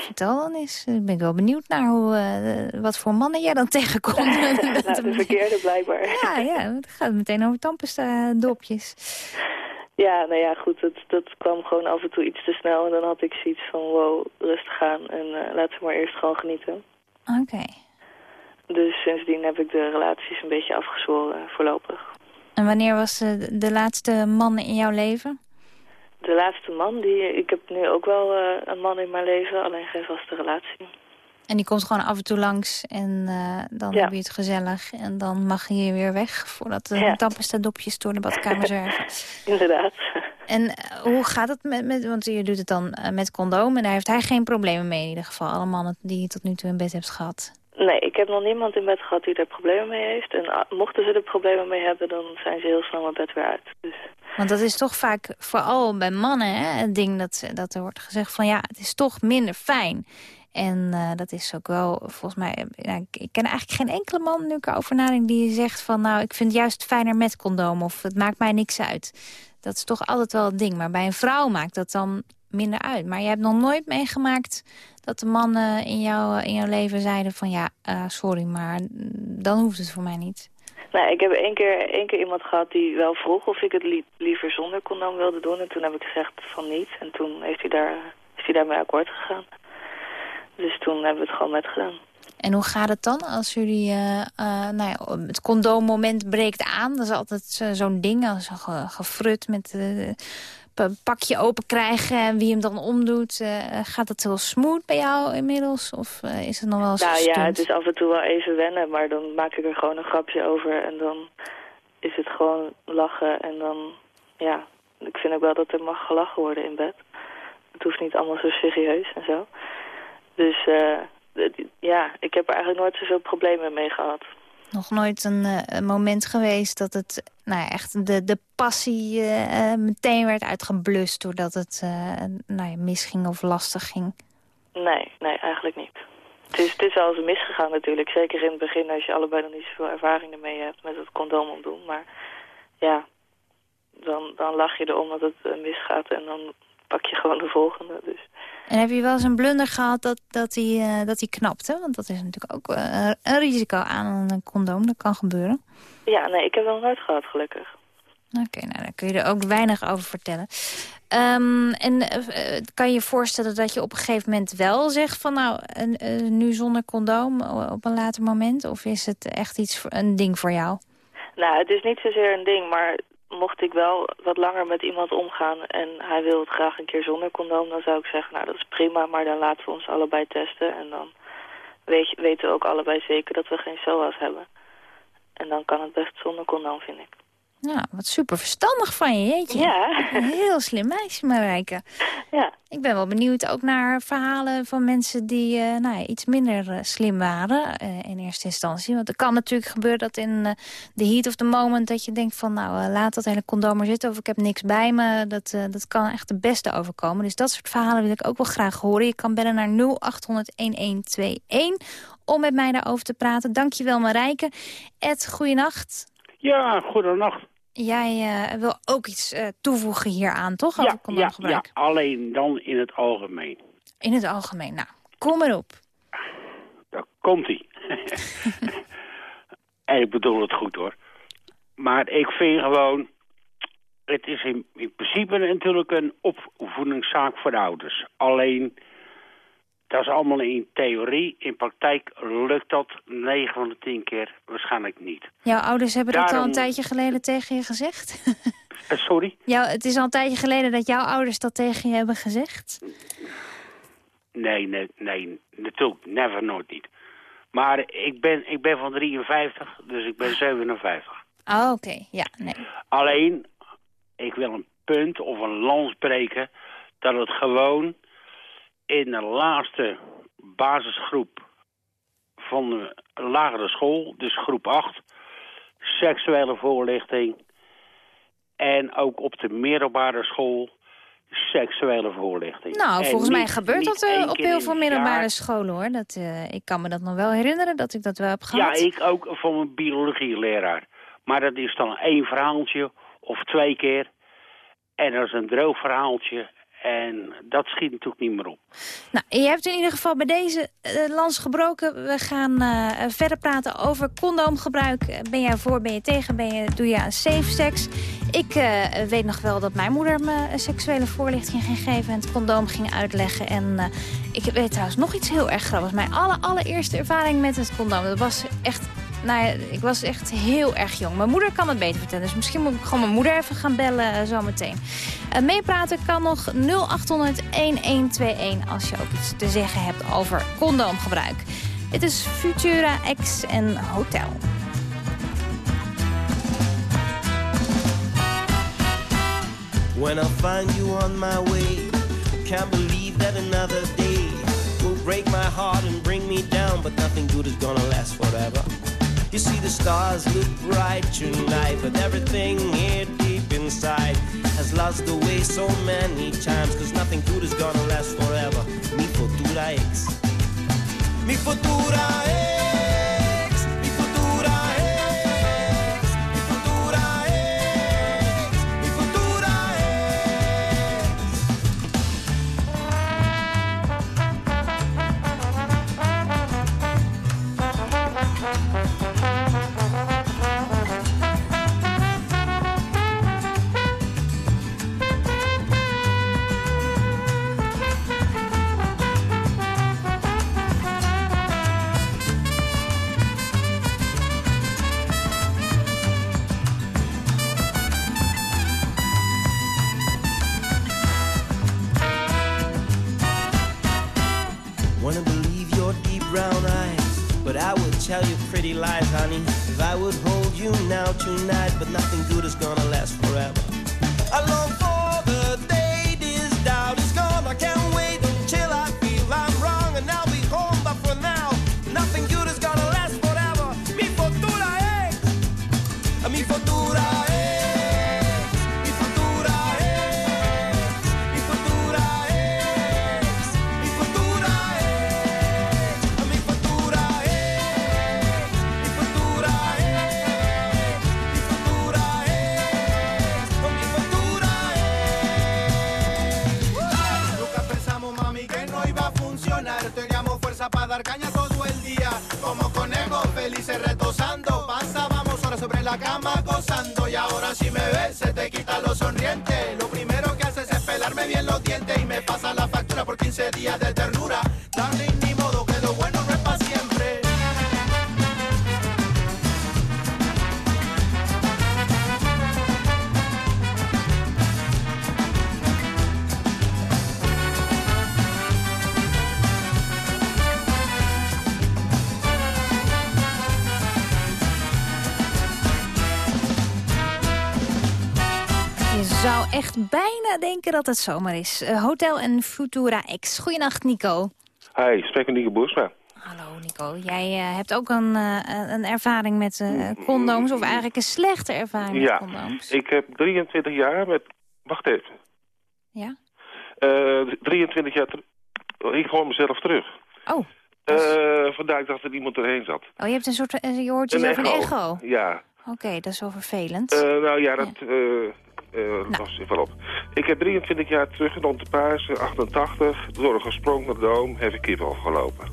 vertel dan eens. Ik ben wel benieuwd naar hoe, eh, wat voor mannen jij dan (laughs) tegenkomt. (laughs) nou, de verkeerde blijkbaar. (laughs) Ja, ja, het gaat meteen over tandpasta dopjes. Ja, nou ja, goed, dat, dat kwam gewoon af en toe iets te snel. En dan had ik zoiets van, wow, rustig aan en eh laten we maar eerst gewoon genieten. Oké. Dus sindsdien heb ik de relaties een beetje afgezworen voorlopig. En wanneer was eh, de laatste man in jouw leven? De laatste man, die, ik heb nu ook wel eh, een man in mijn leven, alleen geen vaste relatie. En die komt gewoon af en toe langs en eh, dan Ja. heb je het gezellig. En dan mag je weer weg voordat de Ja. dopjes door de badkamer (laughs) zwerven. Inderdaad. En eh, hoe gaat het met, met, want je doet het dan met condoom en daar heeft hij geen problemen mee in ieder geval. Alle mannen die je tot nu toe in bed hebt gehad. Nee, ik heb nog niemand in bed gehad die er problemen mee heeft. En ah, mochten ze er problemen mee hebben, dan zijn ze heel snel mijn bed weer uit. Dus Want dat is toch vaak, vooral bij mannen, hè, het ding dat, dat er wordt gezegd van ja, het is toch minder fijn. En eh, dat is ook wel, volgens mij, ik, ken eigenlijk geen enkele man, nu ik erover die zegt van nou, ik vind het juist fijner met condoom of het maakt mij niks uit. Dat is toch altijd wel het ding. Maar bij een vrouw maakt dat dan minder uit. Maar je hebt nog nooit meegemaakt dat de mannen in, jou, in jouw leven zeiden van ja, eh, sorry, maar dan hoeft het voor mij niet. Nou, ik heb één keer, één keer iemand gehad die wel vroeg of ik het li- liever zonder condoom wilde doen. En toen heb ik gezegd van niet. En toen heeft hij daar, is hij daarmee akkoord gegaan. Dus toen hebben we het gewoon met gedaan. En hoe gaat het dan als jullie... eh, eh, nou ja, het condoommoment breekt aan. Dat is altijd zo- zo'n ding, als ge- gefrut met een pakje open krijgen... en wie hem dan omdoet. eh, gaat dat heel smooth bij jou inmiddels? Of eh, is het nog wel eens Nou ja, het is af en toe wel even wennen, maar dan maak ik er gewoon een grapje over. En dan is het gewoon lachen. En dan, ja, ik vind ook wel dat er mag gelachen worden in bed. Het hoeft niet allemaal zo serieus en zo. Dus eh, ja, ik heb er eigenlijk nooit zoveel problemen mee gehad. Nog nooit een, eh, een moment geweest dat het nou ja, echt de, de passie eh, eh, meteen werd uitgeblust... doordat het nou ja, misging of lastig ging? Nee, nee, eigenlijk niet. Het is, het is wel eens misgegaan natuurlijk. Zeker in het begin als je allebei nog niet zoveel ervaring ermee hebt met het condoom omdoen. Maar ja, dan, dan lach je erom dat het misgaat en dan pak je gewoon de volgende. Dus En heb je wel eens een blunder gehad dat, dat, die, eh, dat die knapte? Want dat is natuurlijk ook eh, een risico aan een condoom. Dat kan gebeuren. ja, nee, ik heb nog nooit gehad gelukkig. Oké, nou dan kun je er ook weinig over vertellen. Ehm, en eh, kan je je voorstellen dat je op een gegeven moment wel zegt van nou, een- nu zonder condoom op een later moment? Of is het echt iets een ding voor jou? Nou, het is niet zozeer een ding, maar mocht ik wel wat langer met iemand omgaan en hij wil het graag een keer zonder condoom, dan zou ik zeggen, nou dat is prima, maar dan laten we ons allebei testen en dan weet weten we ook allebei zeker dat we geen SOA's hebben. En dan kan het best zonder condoom, vind ik. Nou, wat super verstandig van je, jeetje. Ja. Een heel slim meisje, Marijke. Ja. Ik ben wel benieuwd ook naar verhalen van mensen die eh, nou, ja, iets minder eh, slim waren eh, in eerste instantie. Want het kan natuurlijk gebeuren dat in de heat of the moment dat je denkt van nou laat dat hele condoom maar zitten of ik heb niks bij me. Dat, dat kan echt de beste overkomen. Dus dat soort verhalen wil ik ook wel graag horen. Je kan bellen naar 0800-1121 om met mij daarover te praten. Dankjewel Marijke. Ed, goeienacht. Ja, goedenacht. Jij eh, wil ook iets eh, toevoegen hieraan, toch? Ja, ja, ja, alleen dan in het algemeen. In het algemeen. Nou, kom maar op. Daar komt hij. (laughs) en ik bedoel het goed hoor. Maar ik vind gewoon... Het is in, in principe natuurlijk een opvoedingszaak voor de ouders. Alleen, dat is allemaal in theorie. In praktijk lukt dat 9 van de 10 keer waarschijnlijk niet. Jouw ouders hebben dat al een tijdje geleden tegen je gezegd? Eh, sorry? (laughs) Jou, het is al een tijdje geleden dat jouw ouders dat tegen je hebben gezegd? Nee, nee, nee, natuurlijk, never, nooit niet. Maar ik ben, ik ben van 53, dus ik ben 57. Oh, oké. Ja, nee. Alleen, ik wil een punt of een lans breken... dat het gewoon in de laatste basisgroep van de lagere school... dus groep 8, seksuele voorlichting... en ook op de middelbare school seksuele voorlichting. Nou, En volgens mij niet- gebeurt niet dat eh, op heel veel middelbare scholen, hoor. Dat, eh, ik kan me dat nog wel herinneren, dat ik dat wel heb Ja, gehad. ik ook van mijn biologieleraar. Maar dat is dan één verhaaltje of twee keer. En dat is een droog verhaaltje. En dat schiet natuurlijk niet meer op. Nou, je hebt in ieder geval bij deze eh, lans gebroken. We gaan eh, verder praten over condoomgebruik. Ben jij voor, ben je tegen, ben je, doe je aan safe sex? Ik eh, weet nog wel dat mijn moeder me seksuele voorlichting ging geven... en het condoom ging uitleggen. En ik weet trouwens nog iets heel erg grappigs. Mijn aller, allereerste ervaring met het condoom. Dat was echt... Nou ja, ik was echt heel erg jong. Mijn moeder kan het beter vertellen. Dus misschien moet ik gewoon mijn moeder even gaan bellen uh, zometeen. Uh, meepraten kan nog 0800-1121 als je ook iets te zeggen hebt over condoomgebruik. Dit is Futura X en Hotel. When I find you on my way, can't believe that another day will break my heart and bring me down, but nothing good is gonna last forever. You see the stars look bright tonight, but everything here deep inside has lost the way so many times, cause nothing good is gonna last forever. Mi futura ex. Mi futura ex. Tonight, but nothing good la cama gozando. Y ahora si me ves, se te quita lo sonriente. Lo primero que haces es pelarme bien los dientes. Y me pasa la factura por 15 días de bijna denken dat het zomer is. Eh, Hotel en Futura X. Goedenacht, Nico. Hi, spreek met Nico Boersma. Hallo, Nico. Jij eh, hebt ook een, eh, een ervaring met eh, condooms, of eigenlijk een slechte ervaring met Ja, condooms. ik heb 23 jaar met... Wacht even. Ja? Eh, 23 jaar. Ik hoor mezelf terug. Oh. Eh, vandaar ik dacht dat iemand erheen zat. Oh, je hebt een soort, je hoort jezelf een echo. Ja. Oké, dat is wel vervelend. Nou ja, dat eh was even op. Ik heb 23 jaar terug de paas, 88, door een gesprongen doom, heb ik kip afgelopen.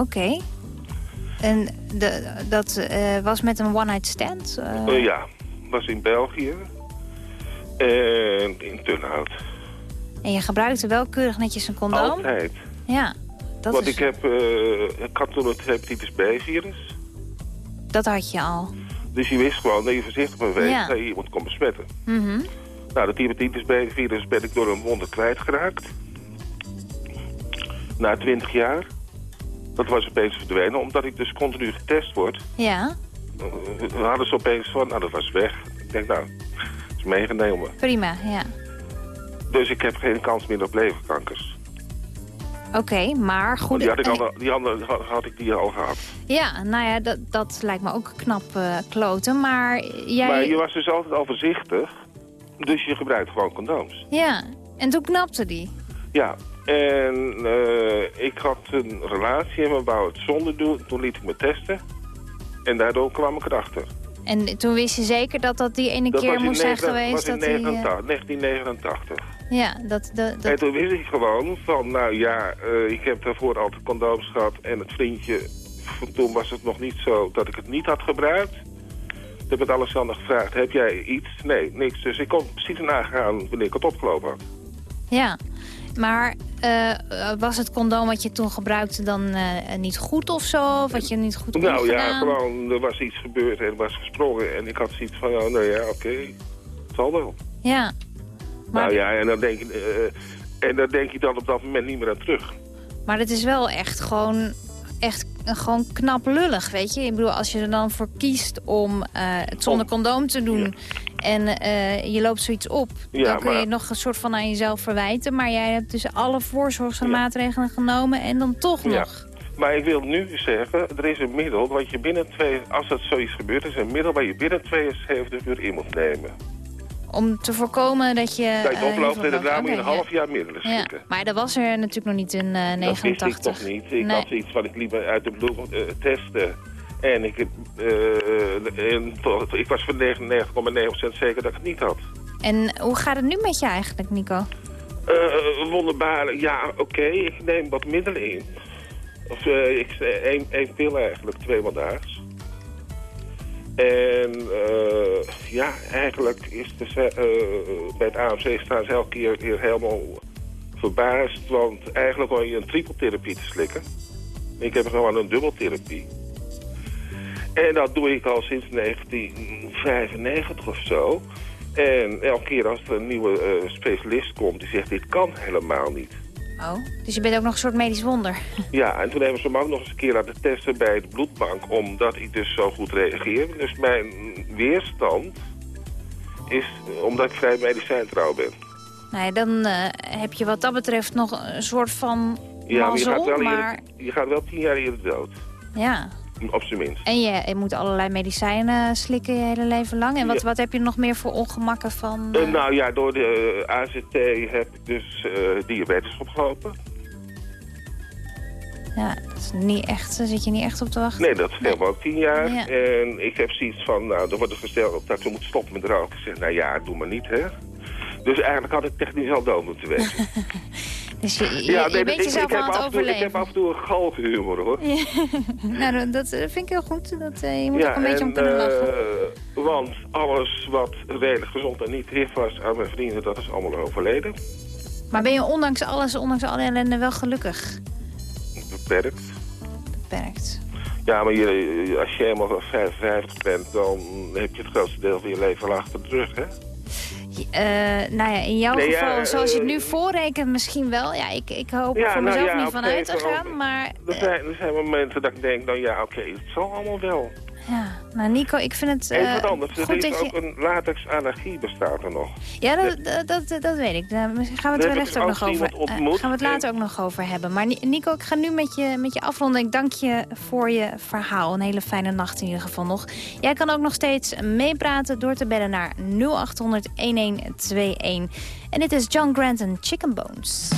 Oké. En de, dat eh, was met een one-night stand? Eh, ja, was in België. En in Turnhout. En je gebruikte wel keurig netjes een condoom? Altijd. Ja, dat, Want is, ik, heb, eh, ik had toen het hepatitis B-virus. dat had je al. Dus je wist gewoon dat je voorzichtig moet wezen Ja. dat je iemand kon besmetten. Mhm. Nou, dat hepatitis B-virus ben ik door een wonder kwijtgeraakt. Na 20 jaar. Dat was opeens verdwenen, omdat ik dus continu getest word. Ja, Uh, hadden ze opeens van, nou dat was weg. Ik denk, nou, dat is meegenomen. prima, ja. Dus ik heb geen kans meer op leverkankers. Oké, maar Want goed. die had ik, al, die andere had, ik die al gehad. Ja, nou ja, dat, dat lijkt me ook knap eh, kloten. Maar jij... Maar je was dus altijd al voorzichtig. Dus je gebruikt gewoon condooms. Ja, en toen knapte die. Ja, en eh, ik had een relatie en we wou het zonder doen. Toen liet ik me testen. En daardoor kwam ik erachter. En toen wist je zeker dat dat die ene Dat keer was in moest zijn geweest? was in dat die, eh, 89 1989. Ja, dat... dat, En toen wist ik gewoon van, nou ja, eh, ik heb daarvoor altijd condooms gehad. En het vriendje, van toen was het nog niet zo dat ik het niet had gebruikt. Toen heb ik Alexander gevraagd, heb jij iets? Nee, niks. Dus ik kon precies nagaan wanneer ik het opgelopen had. ja, maar eh, was het condoom wat je toen gebruikte dan eh, niet goed of zo? Of had je niet goed Nou ja, gewoon, er was iets gebeurd en er was gesprongen. En ik had zoiets van, ja, nou ja, oké, het zal wel. Ja, Nou ja, en dan, denk je, eh, en dan denk je dan op dat moment niet meer aan terug. maar het is wel echt gewoon, echt eh, gewoon knap lullig, weet je? Ik bedoel, als je er dan voor kiest om eh, het zonder condoom te doen... en eh, je loopt zoiets op, Ja, dan kun je maar- het nog een soort van aan jezelf verwijten. Maar jij hebt dus alle voorzorgsmaatregelen genomen en dan toch Ja. nog. Maar ik wil nu zeggen, er is een middel wat je binnen twee, als dat zoiets gebeurt, is een middel waar je binnen 72 uur in moet nemen. Om te voorkomen dat je... Dat je eh, oploopt en daarna moet je een half jaar middelen Ja, slikken. maar dat was er natuurlijk nog niet in eh, Dat wist 89. ik toch niet. Ik Nee. had zoiets van, ik liep uit de bloed eh, testen. En ik, en ik was van 99,9% zeker dat ik het niet had. En hoe gaat het nu met je eigenlijk, Nico? Eh wonderbaarlijk, ja, oké, ik neem wat middelen in. Of ik, één, één pil eigenlijk, twee daags. En eh, ja, eigenlijk is eh, bij het AMC staan ze elke keer weer helemaal verbaasd. Want eigenlijk hoor je een trippeltherapie te slikken. Ik heb gewoon een dubbeltherapie. En dat doe ik al sinds 1995 of zo. En elke keer als er een nieuwe eh, specialist komt, die zegt dit kan helemaal niet. Oh, dus je bent ook nog een soort medisch wonder. Ja, en toen hebben ze me ook nog eens een keer laten testen bij de bloedbank, omdat ik dus zo goed reageer. Dus mijn weerstand is omdat ik vrij medicijntrouw ben. Nee, dan eh, heb je wat dat betreft nog een soort van Ja, maar je gaat, wel maar... je gaat wel tien jaar eerder dood. Ja, Op zijn minst. en je, je moet allerlei medicijnen slikken je hele leven lang. En wat, Ja. wat heb je nog meer voor ongemakken van... Eh, nou ja, door de eh, AZT heb ik dus eh, diabetes opgelopen. Ja, dat is niet echt, daar zit je niet echt op te wachten. Nee, dat scheelt me ook tien jaar. Ja. En ik heb zoiets van, nou, er wordt er gesteld dat we moeten stoppen met roken. Ik zeg, nou ja, doe maar niet, hè. Dus eigenlijk had ik technisch al dood moeten wezen. (laughs) Dus je, je, je nee, bent dat- ik, jezelf ik, aan heb het af en toe, ik heb af en toe een galgenhumor, hoor. Ja. (laughs) nou, dat dat vind ik heel goed. Dat, eh, je moet ook een beetje om kunnen lachen. eh, want alles wat redelijk gezond en niet hif was aan mijn vrienden, dat is allemaal overleden. Maar ben je ondanks alles, ondanks alle ellende wel gelukkig? Beperkt. Beperkt. Ja, maar je, als je eenmaal 55 bent, dan heb je het grootste deel van je leven al achter de rug, hè? Eh, nou ja, in jouw Nee, ja, geval, zoals je het eh, nu voorrekent, misschien wel. Ja, ik, ik hoop er voor nou mezelf ja, niet op van een uit te gaan, maar... Er zijn, er zijn momenten dat ik denk, nou ja, oké, het zal allemaal wel. Ja, nou Nico, ik vind het Even eh, wat anders. Er goed is ook je... een latexallergie bestaat er nog. Ja, dat, dat, dat, dat weet ik. Daar gaan we het Daar wel heb echt ik ook nog over. eh, ontmoet gaan we het later ook nog over hebben. Maar Ni- Nico, ik ga nu met je, met je afronden. Ik dank je voor je verhaal. Een hele fijne nacht in ieder geval nog. Jij kan ook nog steeds meepraten door te bellen naar 0800 1121. En dit is John Grant en Chicken Bones.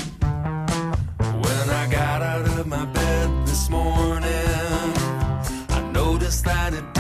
When I got out of my bed this morning, I noticed that it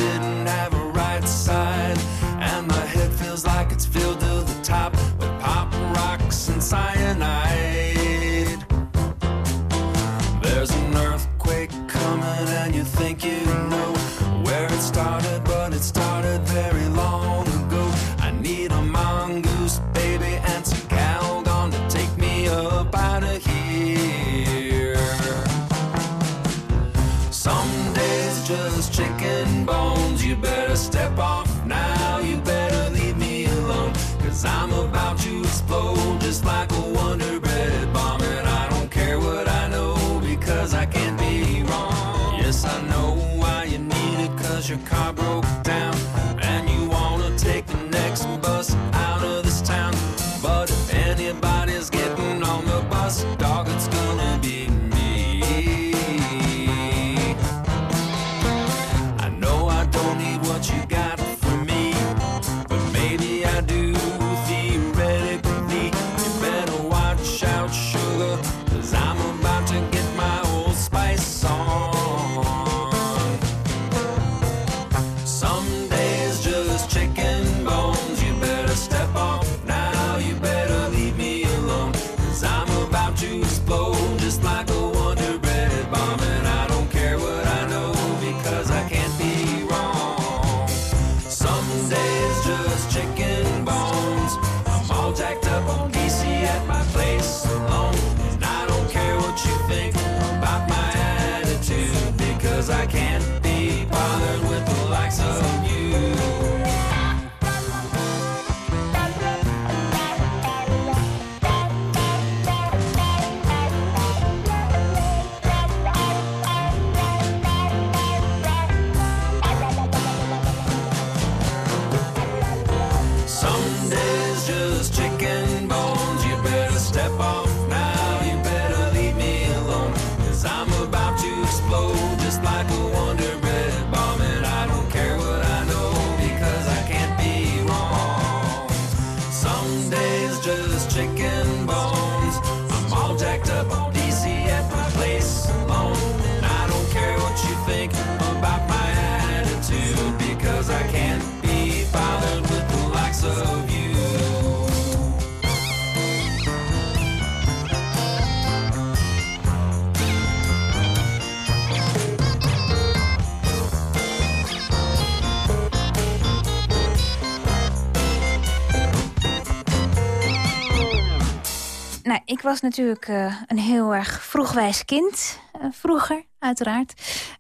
was natuurlijk eh, een heel erg vroegwijs kind. eh, vroeger, uiteraard.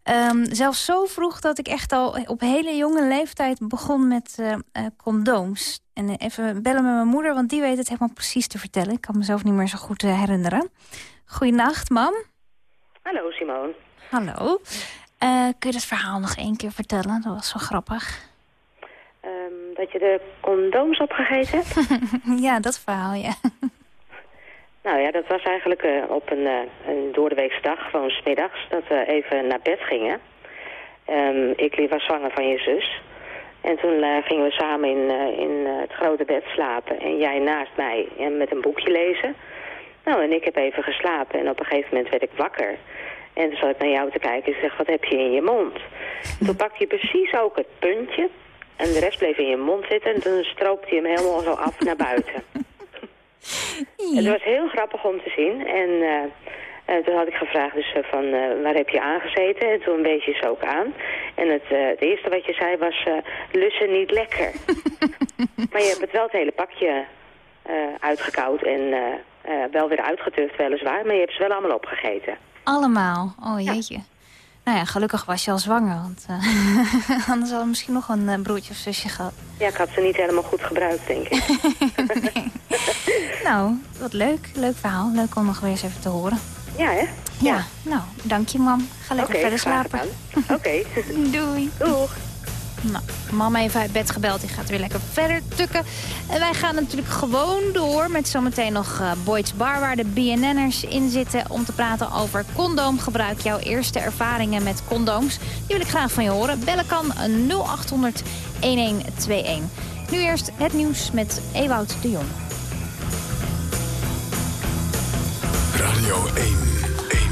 Ehm, zelfs zo vroeg dat ik echt al op hele jonge leeftijd begon met eh, condooms. En even bellen met mijn moeder, want die weet het helemaal precies te vertellen. Ik kan mezelf niet meer zo goed herinneren. Goedenacht, mam. Hallo Simone. Hallo. Kun je dat verhaal nog één keer vertellen? Dat was zo grappig. Ehm, dat je de condooms opgegeten hebt? (laughs) ja, dat verhaal, ja. Nou ja, dat was eigenlijk eh, op een, eh, een doordeweekse dag, gewoon smiddags, dat we even naar bed gingen. Ehm, ik was zwanger van je zus. En toen eh, gingen we samen in, in het grote bed slapen. En jij naast mij en met een boekje lezen. Nou, en ik heb even geslapen. En op een gegeven moment werd ik wakker. En toen zat ik naar jou te kijken en zeg, wat heb je in je mond? Toen pakte je precies ook het puntje. En de rest bleef in je mond zitten. En toen stroopte je hem helemaal zo af naar buiten. (laughs) Het was heel grappig om te zien. En eh, eh, toen had ik gevraagd dus eh, van waar heb je aangezeten? En toen wees je ze ook aan. En het, het eerste wat je zei was lussen niet lekker. (laughs) maar je hebt het wel het hele pakje uitgekoud en wel weer uitgetuft weliswaar. Maar je hebt ze wel allemaal opgegeten. Allemaal. Oh jeetje. Nou ja, gelukkig was je al zwanger. Want (laughs) anders hadden we misschien nog een broertje of zusje gehad. Ja, ik had ze niet helemaal goed gebruikt, denk ik. (laughs) (laughs) Nou, wat leuk. Leuk verhaal. Leuk om nog weer eens even te horen. Ja, hè? Ja, nou, dank je mam. Ga lekker verder slapen. (laughs) Oké. (laughs) Doei. Doeg. Nou, mama even uit bed gebeld. Die gaat weer lekker verder tukken. En wij gaan natuurlijk gewoon door met zometeen nog eh, Boyd's Bar... waar de BNN'ers in zitten om te praten over condoomgebruik. Jouw eerste ervaringen met condooms. Die wil ik graag van je horen. Bellen kan eh, 0800 1121. Nu eerst het nieuws met Ewout de Jong. Radio 1.